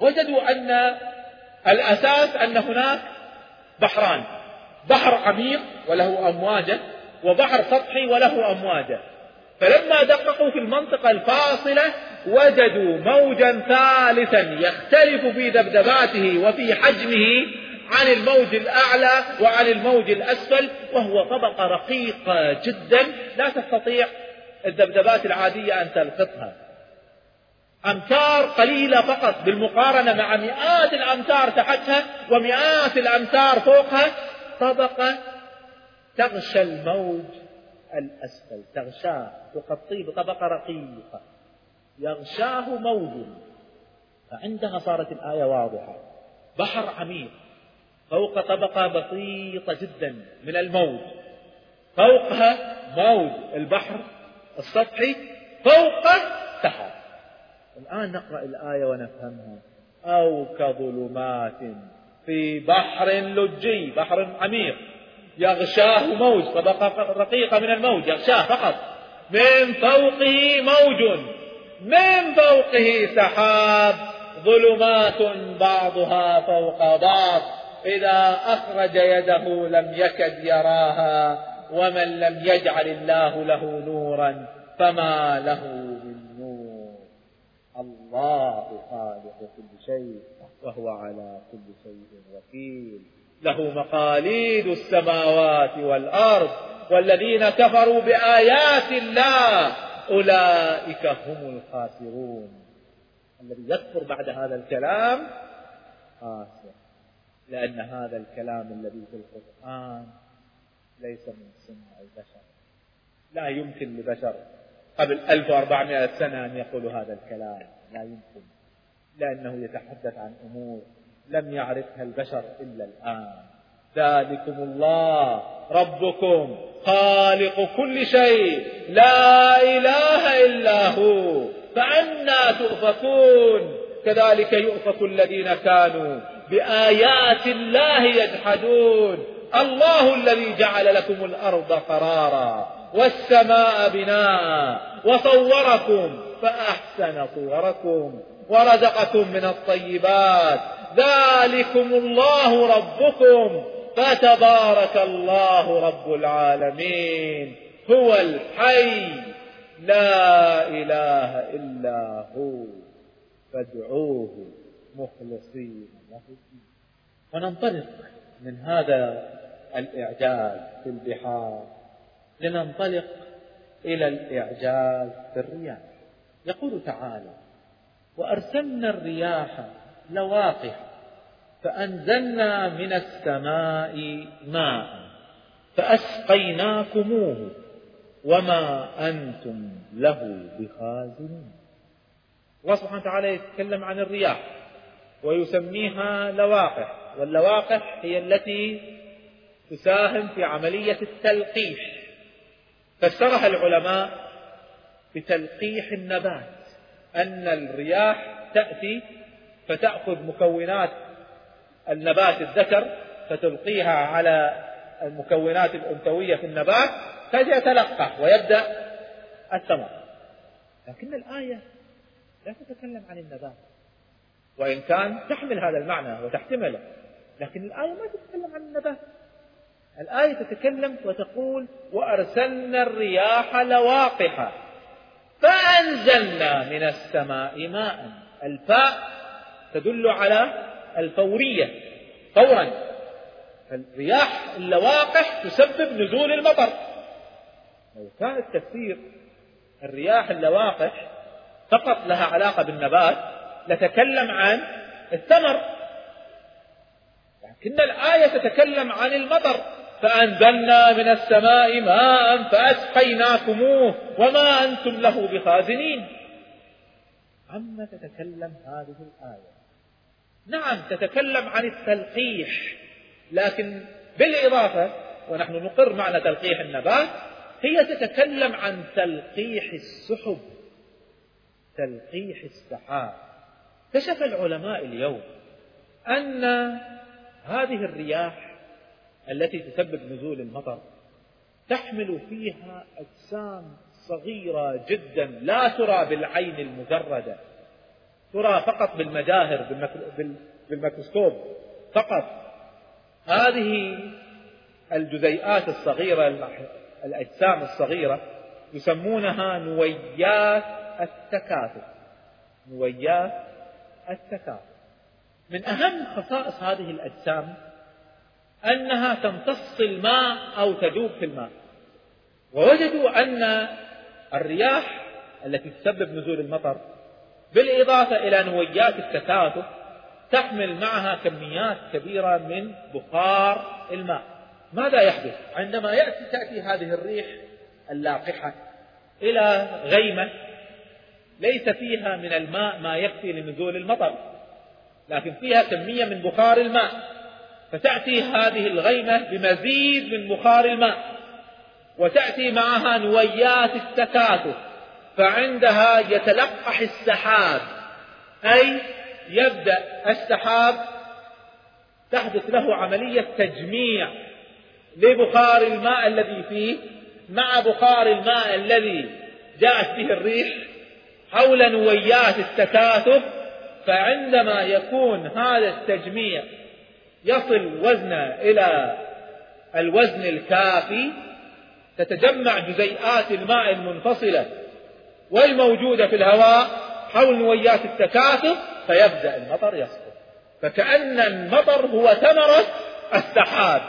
وجدوا أن الأساس أن هناك بحران. بحر عميق وله أمواجه وبحر سطحي وله أمواجه. فلما دققوا في المنطقة الفاصلة وجدوا موجا ثالثا يختلف في ذبذباته وفي حجمه عن الموج الأعلى وعن الموج الأسفل وهو طبقة رقيقة جدا. لا تستطيع الذبذبات العادية أن تلقطها. أمتار قليلة فقط بالمقارنة مع مئات الأمتار تحتها ومئات الأمتار فوقها طبقة تغشى الموج الأسفل تغشاه تغطيه بطبقة رقيقة يغشاه موج. فعندها صارت الآية واضحة بحر عميق فوق طبقة بسيطة جدا من الموج فوقها موج البحر السطحي فوقه سحاب الآن نقرأ الآية ونفهمها. أو كظلمات في بحر لجي بحر عميق يغشاه موج طبقة رقيقة من الموج يغشاه فقط. من فوقه موج من فوقه سحاب. ظلمات بعضها فوق بعض. إذا أخرج يده لم يكد يراها ومن لم يجعل الله له نورا فما له الله خالق كل شيء وهو على كل شيء وكيل. له مقاليد السماوات والأرض والذين كفروا بآيات الله. أولئك هم الخاسرون. الذي يكفر بعد هذا الكلام خاسر لأن هذا الكلام الذي في القرآن ليس من صنع البشر. لا يمكن لبشر قبل 1400 سنة أن يقولوا هذا الكلام. لا يمكن لأنه يتحدث عن أمور لم يعرفها البشر إلا الآن. ذلكم الله ربكم خالق كل شيء لا إله إلا هو فأنا تؤفكون. كذلك يؤفك الذين كانوا بآيات الله يجحدون. الله الذي جعل لكم الأرض قرارا والسماء بناء وصوركم فأحسن صوركم ورزقكم من الطيبات. ذلكم الله ربكم. فتبارك الله رب العالمين. هو الحي. لا إله إلا هو. فادعوه مخلصين له الدين. وننطلق من هذا الإعجاز في البحار. لننطلق إلى الإعجاز في الرياح يقول تعالى وأرسلنا الرياح لواقح فأنزلنا من السماء ماء فأسقيناكموه وما أنتم له بخازنين. الله سبحانه وتعالى يتكلم عن الرياح ويسميها لواقح واللواقح هي التي تساهم في عملية التلقيح. فسرها العلماء بتلقيح النبات. أن الرياح تأتي فتأخذ مكونات النبات الذكر فتلقيها على المكونات الأنثوية في النبات فيتلقح ويبدأ الثمر لكن الآية لا تتكلم عن النبات. وإن كان تحمل هذا المعنى وتحتمله لكن الآية ما تتكلم عن النبات. الآية تتكلم وتقول وأرسلنا الرياح لواقحة فأنزلنا من السماء ماء. الفاء تدل على الفورية فورا. الرياح اللواقح تسبب نزول المطر. لو كان التفسير الرياح اللواقح فقط لها علاقة بالنبات لتكلم عن الثمر. لكن الآية تتكلم عن المطر. فأنزلنا من السماء ماء فأسقيناكموه وما أنتم له بخازنين. عما تتكلم هذه الآية؟ نعم تتكلم عن التلقيح لكن بالإضافة ونحن نقر معنى تلقيح النبات هي تتكلم عن تلقيح السحب تلقيح السحاب. كشف العلماء اليوم أن هذه الرياح التي تسبب نزول المطر. تحمل فيها أجسام صغيرة جدا لا ترى بالعين المجردة. ترى فقط بالمجاهر بالميكروسكوب فقط. هذه الجزيئات الصغيرة الأجسام الصغيرة يسمونها نويات التكاثف نويات التكاثف من أهم خصائص هذه الأجسام أنها تمتص الماء أو تذوب في الماء. ووجدوا أن الرياح التي تسبب نزول المطر بالإضافة إلى نويات التكاثف تحمل معها كميات كبيرة من بخار الماء. ماذا يحدث؟ عندما يأتي تأتي هذه الريح اللاقحة إلى غيمة ليس فيها من الماء ما يكفي لنزول المطر لكن فيها كمية من بخار الماء. فتأتي هذه الغيمة بمزيد من بخار الماء وتأتي معها نويات التكاثف فعندها يتلقح السحاب أي يبدأ السحاب تحدث له عملية تجميع لبخار الماء الذي فيه مع بخار الماء الذي جاءت به الريح حول نويات التكاثف فعندما يكون هذا التجميع يصل وزنه إلى الوزن الكافي تتجمع جزيئات الماء المنفصلة والموجودة في الهواء حول نويات التكاثف فيبدأ المطر يسقط. فكأن المطر هو ثمرة السحاب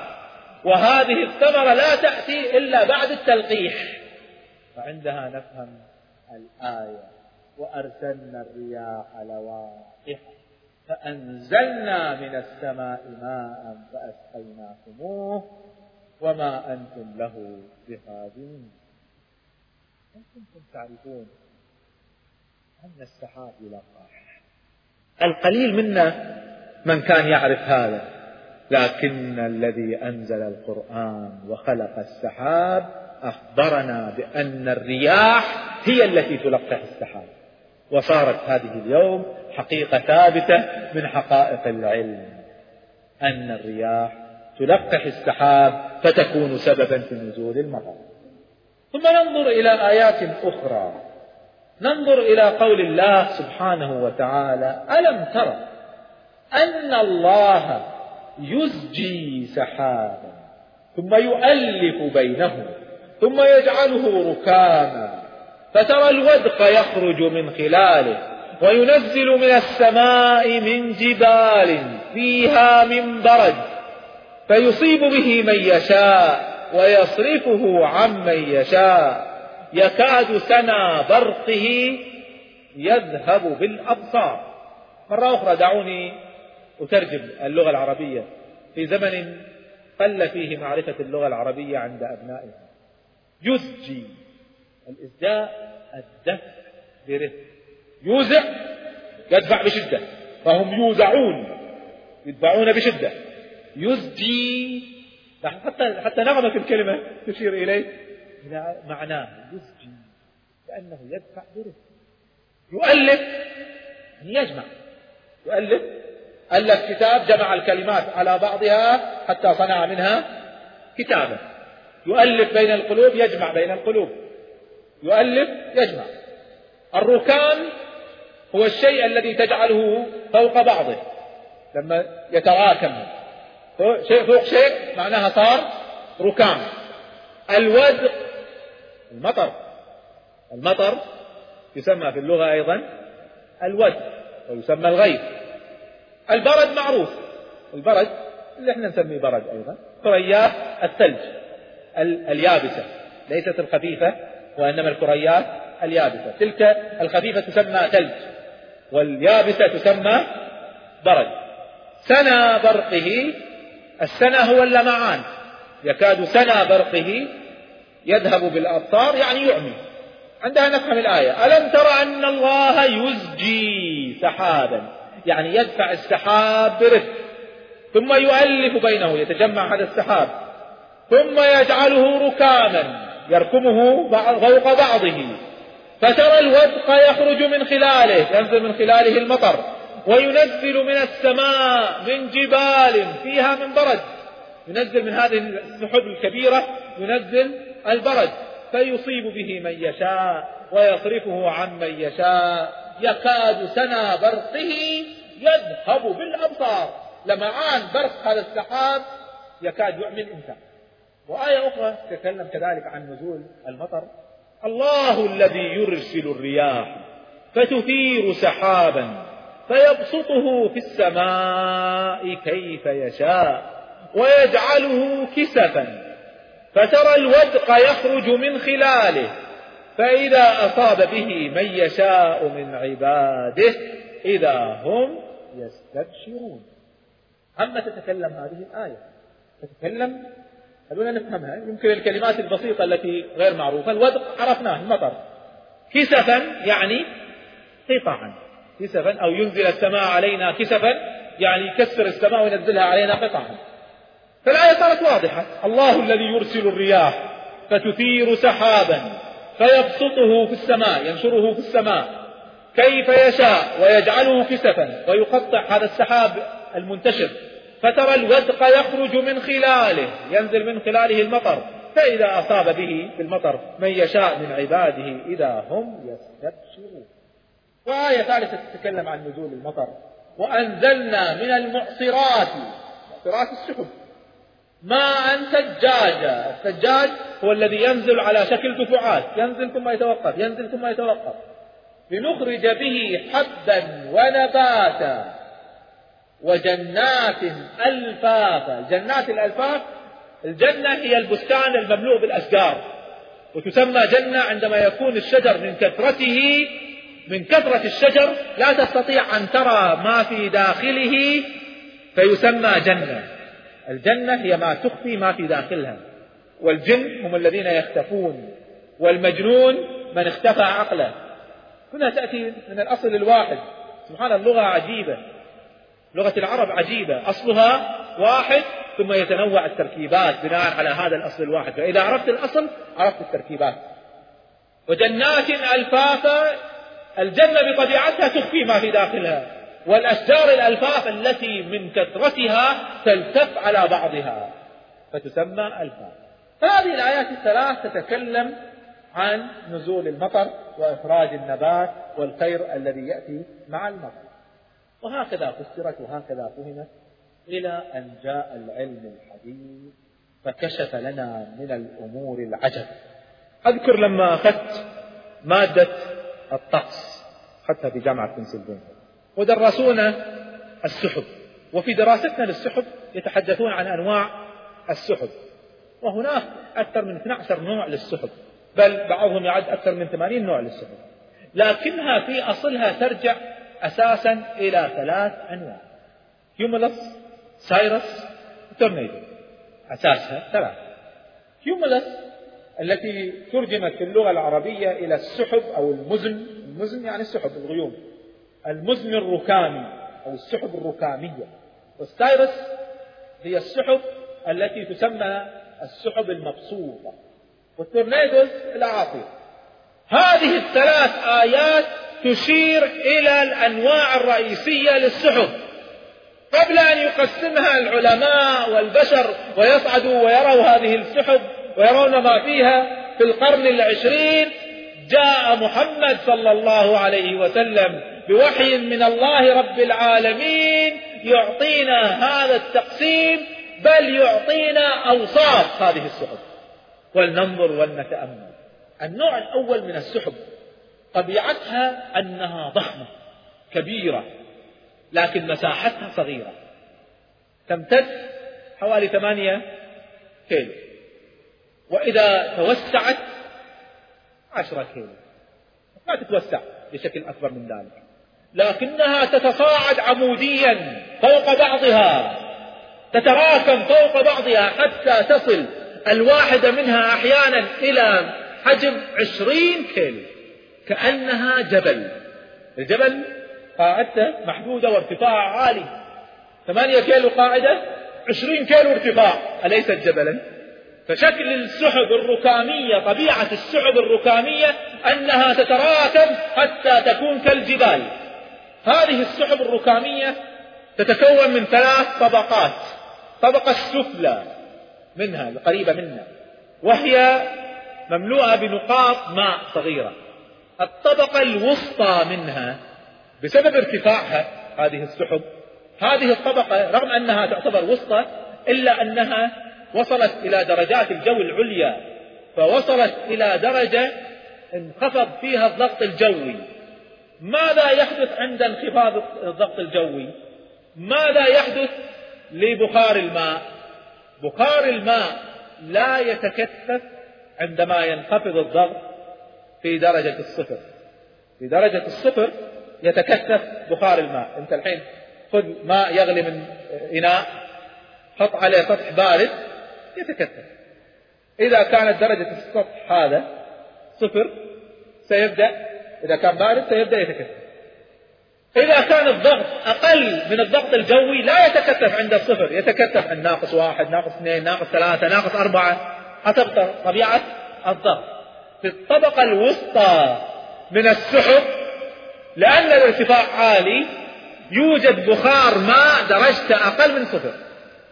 وهذه الثمرة لا تأتي إلا بعد التلقيح. فعندها نفهم الآية وأرسلنا الرياح لواقح فأنزلنا من السماء ماء فأسقيناكموه وما أنتم له بخازنين. هل كنتم تعرفون أن السحاب يلقح القليل منا من كان يعرف هذا لكن الذي أنزل القرآن وخلق السحاب أخبرنا بأن الرياح هي التي تلقح السحاب. وصارت هذه اليوم حقيقة ثابتة من حقائق العلم أن الرياح تلقح السحاب فتكون سببا في نزول المطر. ثم ننظر إلى آيات أخرى. ننظر إلى قول الله سبحانه وتعالى ألم ترى أن الله يزجي سحابا ثم يؤلف بينه ثم يجعله ركاما فترى الودق يخرج من خلاله وينزل من السماء من جبال فيها من برد فيصيب به من يشاء ويصرفه عمن يشاء. يكاد سنا برقه يذهب بالأبصار. مرة أخرى دعوني أترجم اللغة العربية. في زمن قل فيه معرفة اللغة العربية عند أبنائها يزجي الإزجاء الدفع برفق يوزع يدفع بشدة. فهم يوزعون يدفعون بشدة. يزجي. حتى حتى نغمة الكلمة تشير إليه. إلى معناه يزجي كأنه يدفع برفق يؤلف يجمع. يؤلف ألف كتاب جمع الكلمات على بعضها حتى صنع منها كتابا يؤلف بين القلوب يجمع بين القلوب. يؤلف يجمع. الركام هو الشيء الذي تجعله فوق بعضه. لما يتراكم. شيء فوق شيء معناها صار ركام الودق المطر. المطر يسمى في اللغة أيضا الودق ويسمى الغيث. البرد معروف. البرد اللي إحنا نسميه برد أيضا ثريات الثلج اليابسة ليست الخفيفة. وإنما الكريات اليابسة. تلك الخفيفة تسمى ثلج واليابسة تسمى برد. سنا برقه السنا هو اللمعان. يكاد سنا برقه يذهب بالأبصار يعني يعمي. عندها نفهم الآية. ألم تر أن الله يزجي سحابا؟ يعني يدفع السحاب برفق ثم يؤلف بينه يتجمع هذا السحاب ثم يجعله ركاما. يركمه فوق بعضه. فترى الودق يخرج من خلاله ينزل من خلاله المطر وينزل من السماء من جبال فيها من برد. ينزل من هذه السحب الكبيرة ينزل البرد. فيصيب به من يشاء ويصرفه عن من يشاء. يكاد سنا برقه يذهب بالأبصار. لمعان برق هذا السحاب يكاد يعمي الإنسان وآية أخرى تتكلم كذلك عن نزول المطر. الله الذي يرسل الرياح فتثير سحابا فيبسطه في السماء كيف يشاء ويجعله كسفا. فترى الودق يخرج من خلاله فإذا أصاب به من يشاء من عباده إذا هم يستبشرون. أما تتكلم هذه الآية تتكلم خلونا نفهمها. يمكن الكلمات البسيطة التي غير معروفة. الودق عرفناه المطر كسفا يعني قطعا. كسفا أو ينزل السماء علينا كسفا يعني يكسر السماء وينزلها علينا قطعا. فالآية صارت واضحة. الله الذي يرسل الرياح فتثير سحابا فيبسطه في السماء ينشره في السماء. كيف يشاء ويجعله كسفا ويقطع هذا السحاب المنتشر. فترى الودق يخرج من خلاله ينزل من خلاله المطر فإذا أصاب به بالمطر من يشاء من عباده إذا هم يستبشرون. وآية ثالثة تتكلم عن نزول المطر. وأنزلنا من المعصرات معصرات السحب ماء ثجاجا الثجاج هو الذي ينزل على شكل دفعات ينزل ثم يتوقف ينزل ثم يتوقف. لنخرج به حبا ونباتا. وجنات ألفافا جنات الألفاف الجنة هي البستان المملوء بالأشجار. وتسمى جنة عندما يكون الشجر من كثرته من كثرة الشجر لا تستطيع أن ترى ما في داخله فيسمى جنة. الجنة هي ما تخفي ما في داخلها. والجن هم الذين يختفون والمجنون من اختفى عقله. هنا تأتي من الأصل الواحد. سبحان اللغة عجيبة. لغة العرب عجيبة. أصلها واحد ثم يتنوع التركيبات بناء على هذا الأصل الواحد. فإذا عرفت الأصل عرفت التركيبات. وجنات ألفافا الجنة بطبيعتها تخفي ما في داخلها. والأشجار الألفاف التي من كثرتها تلتف على بعضها. فتسمى ألفاف. فهذه الآيات الثلاث تتكلم عن نزول المطر وإخراج النبات والخير الذي يأتي مع المطر. وهكذا فسرت وهكذا فهمت إلى أن جاء العلم الحديث فكشف لنا من الأمور العجب. أذكر لما أخذت مادة الطقس أخذتها في جامعة بنسلفانيا ودرسونا السحب. وفي دراستنا للسحب يتحدثون عن أنواع السحب. وهناك أكثر من 12 نوع للسحب. بل بعضهم يعد أكثر من 80 نوع للسحب. لكنها في أصلها ترجع أساسا إلى ثلاث أنواع. cumulus cirrus tornado أساسها ثلاث. cumulus التي ترجمت في اللغة العربية إلى السحب أو المزن. المزن يعني السحب الغيوم. المزن الركامي أو السحب الركامية وال cirrus هي السحب التي تسمى السحب المبسوطة. وال tornadoes الأعاصير هذه الثلاث آيات تشير إلى الأنواع الرئيسية للسحب قبل أن يقسمها العلماء والبشر ويصعدوا ويروا هذه السحب ويرون ما فيها في القرن العشرين جاء محمد صلى الله عليه وسلم بوحي من الله رب العالمين يعطينا هذا التقسيم بل يعطينا أوصاف هذه السحب ولننظر ولنتأمل. النوع الأول من السحب طبيعتها أنها ضخمة كبيرة لكن مساحتها صغيرة. تمتد حوالي ثمانية كيلو. وإذا توسعت عشرة كيلو. ما تتوسع بشكل أكبر من ذلك. لكنها تتصاعد عموديا فوق بعضها تتراكم فوق بعضها حتى تصل الواحدة منها أحيانا إلى حجم عشرين كيلو. كأنها جبل. الجبل قاعدته محدودة وارتفاعها عالي. ثمانية كيلو قاعدة عشرين كيلو ارتفاع. أليست جبلا؟ فشكل السحب الركامية طبيعة السحب الركامية أنها تتراكم حتى تكون كالجبال. هذه السحب الركامية تتكون من ثلاث طبقات. طبقة السفلى منها القريبة منا وهي مملوءة بنقاط ماء صغيرة. الطبقة الوسطى منها بسبب ارتفاعها هذه السحب هذه الطبقة رغم أنها تعتبر وسطى إلا أنها وصلت إلى درجات الجو العليا فوصلت إلى درجة انخفض فيها الضغط الجوي. ماذا يحدث عند انخفاض الضغط الجوي؟ ماذا يحدث لبخار الماء؟ بخار الماء لا يتكثف عندما ينخفض الضغط في درجة الصفر. في درجة الصفر يتكثف بخار الماء. انت الحين خذ ماء يغلي من إناء حط عليه سطح بارد يتكثف. إذا كانت درجة السطح هذا صفر سيبدأ إذا كان بارد سيبدأ يتكثف. إذا كان الضغط أقل من الضغط الجوي لا يتكثف عند الصفر. يتكثف عند ناقص واحد ناقص اثنين ناقص ثلاثة ناقص أربعة. حسب طبيعة الضغط. في الطبقة الوسطى من السحب لأن الارتفاع عالي يوجد بخار ماء درجته أقل من صفر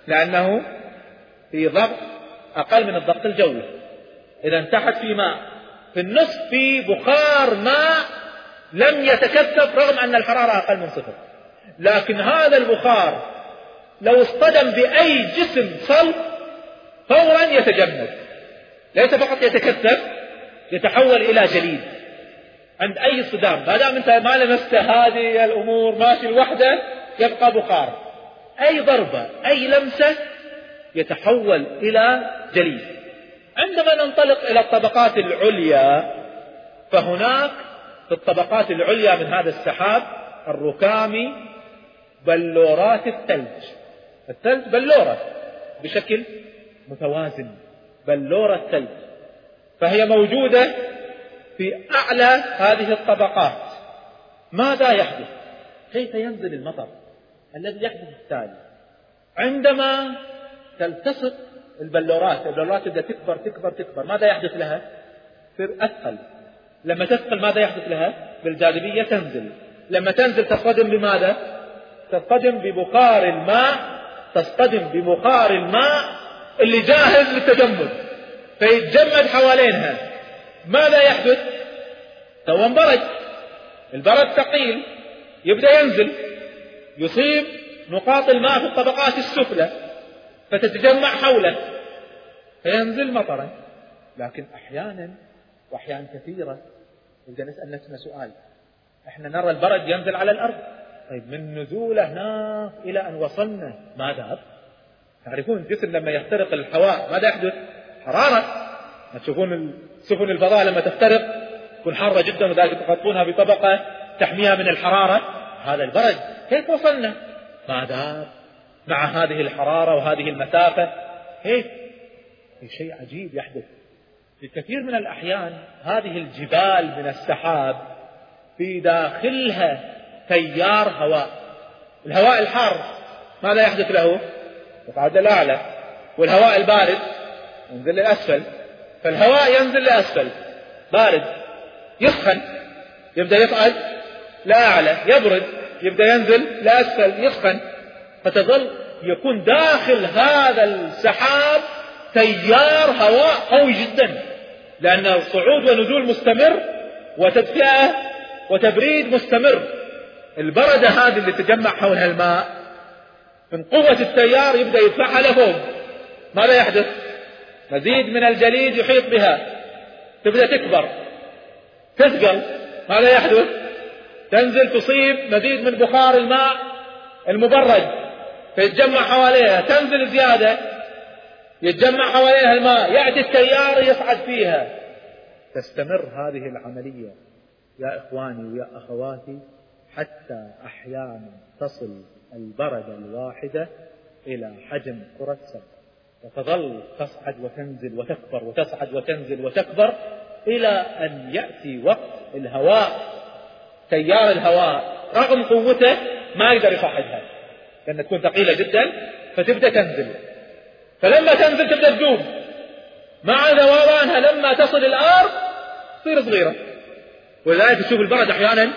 لأنه في ضغط أقل من الضغط الجوي. إذا تحت في ماء. في النصف في بخار ماء لم يتكثف رغم أن الحرارة أقل من صفر. لكن هذا البخار لو اصطدم بأي جسم صلب فورا يتجمد. ليس فقط يتكثف يتحول إلى جليد عند أي صدام ما دام أنت ما لمست هذه الأمور ماشي لوحده يبقى بخار. أي ضربة أي لمسة يتحول إلى جليد عندما ننطلق إلى الطبقات العليا فهناك في الطبقات العليا من هذا السحاب الركامي بلورات الثلج. الثلج بلورة بشكل متوازن بلورة ثلج فهي موجودة في أعلى هذه الطبقات. ماذا يحدث؟ كيف ينزل المطر الذي يحدث التالي عندما تلتصق البلورات البلورات تبدأ تكبر تكبر تكبر ماذا يحدث لها؟ تصير أثقل لما تثقل ماذا يحدث لها؟ بالجاذبية تنزل. لما تنزل تصطدم بماذا؟ تصطدم ببخار الماء تصطدم ببخار الماء اللي جاهز للتجمد. فيتجمد حوالينها. ماذا يحدث؟ تو انبرد البرد ثقيل. يبدأ ينزل. يصيب نقاط الماء في الطبقات السفلى. فتتجمع حوله. فينزل مطرا. لكن أحيانا وأحيانا كثيرة نبدأ نسأل نفسنا سؤال. إحنا نرى البرد ينزل على الأرض. طيب من نزوله هناك إلى أن وصلنا ما تعرفون الجسم لما يخترق الهواء ماذا يحدث؟ حرارة. تشوفون سفن الفضاء لما تخترق تكون حارة جدا وذلك تحطونها بطبقة تحميها من الحرارة. هذا البرد. كيف وصلنا؟ ذهب مع هذه الحرارة وهذه المسافة. كيف؟ شيء عجيب يحدث. في كثير من الأحيان هذه الجبال من السحاب في داخلها تيار هواء. الهواء الحار ماذا يحدث له؟ يصعد للأعلى والهواء البارد ينزل للأسفل فالهواء ينزل لأسفل. بارد. يسخن. يبدأ يصعد. لأعلى يبرد. يبدأ ينزل لأسفل. يسخن. فتظل يكون داخل هذا السحاب تيار هواء قوي جدا. لأن صعود ونزول مستمر وتدفئة وتبريد مستمر. البردة هذه اللي تجمع حولها الماء من قوة التيار يبدأ يدفعها لفوق ماذا يحدث؟ مزيد من الجليد يحيط بها. تبدأ تكبر. تثقل. ماذا يحدث؟ تنزل تصيب مزيد من بخار الماء المبرد. فيتجمع حواليها. تنزل زيادة. يتجمع حواليها الماء. يأتي التيار يصعد فيها. تستمر هذه العملية. يا إخواني ويا أخواتي حتى أحيانا تصل البردة الواحدة إلى حجم كرة سمك وتظل تصعد وتنزل وتكبر وتصعد وتنزل وتكبر إلى أن يأتي وقت الهواء تيار الهواء رغم قوته ما يقدر يصعدها. لأنها تكون ثقيلة جدا فتبدأ تنزل. فلما تنزل تبدأ تذوب مع ذوبانها لما تصل الأرض تصير صغيرة. ولذلك تشوف البرد أحيانا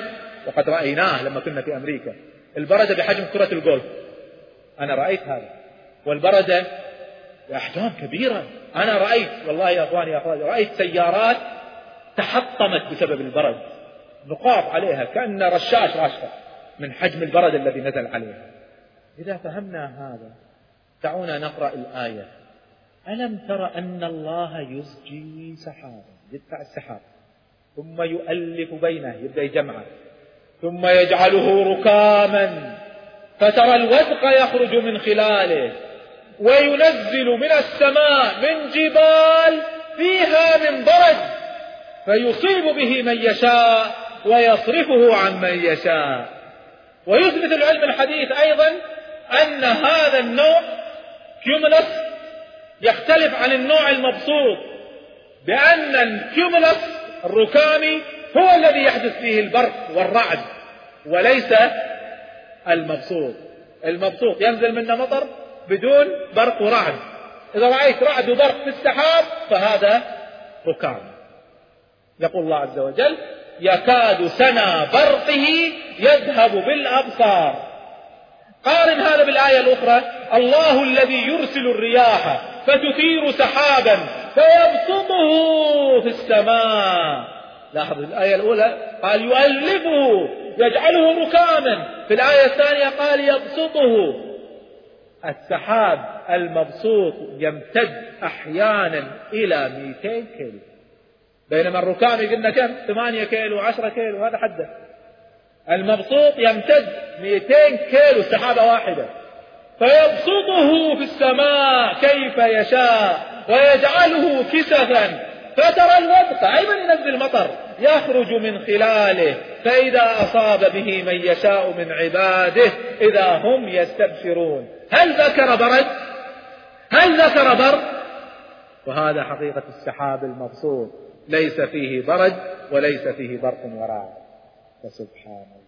وقد رأيناه لما كنا في أمريكا. البردة بحجم كرة الجولف. أنا رأيت هذا. والبردة بأحجام كبيرة. أنا رأيت والله يا أخواني يا أخواني رأيت سيارات تحطمت بسبب البرد. نقاط عليها كأن رشاش راشفة من حجم البرد الذي نزل عليها. إذا فهمنا هذا دعونا نقرأ الآية. ألم تر أن الله يزجي سحابا يدفع السحاب ثم يؤلف بينه يبدأ يجمعه ثم يجعله ركاما فترى الودق يخرج من خلاله. وينزل من السماء من جبال فيها من برد فيصيب به من يشاء ويصرفه عن من يشاء. ويثبت العلم الحديث أيضا أن هذا النوع كيوملس يختلف عن النوع المبسوط بأن الكيوملس الركامي هو الذي يحدث فيه البرق والرعد وليس المبسوط. المبسوط ينزل منه مطر بدون برق ورعد. إذا رأيت رعد وبرق في السحاب فهذا ركام يقول الله عز وجل يكاد سنا برقه يذهب بالأبصار. قارن هذا بالآية الأخرى الله الذي يرسل الرياح فتثير سحابا فيبسطه في السماء. لاحظ الآية الأولى قال يؤلفه يجعله ركاما في الآية الثانية قال يبسطه. السحاب المبسوط يمتد أحيانا إلى 200 كيلو. بينما الركام قلنا كم؟ 8 كيلو 10 كيلو هذا حده. المبسوط يمتد 200 كيلو سحابة واحدة. فيبسطه في السماء كيف يشاء ويجعله كسفا. فترى الودق أي من ينزل مطر يخرج من خلاله فإذا أصاب به من يشاء من عباده إذا هم يستبشرون. هل ذكر برد هل ذكر برد وهذا حقيقة السحاب المبسوط. ليس فيه برد وليس فيه برق ورعد فسبحان الله.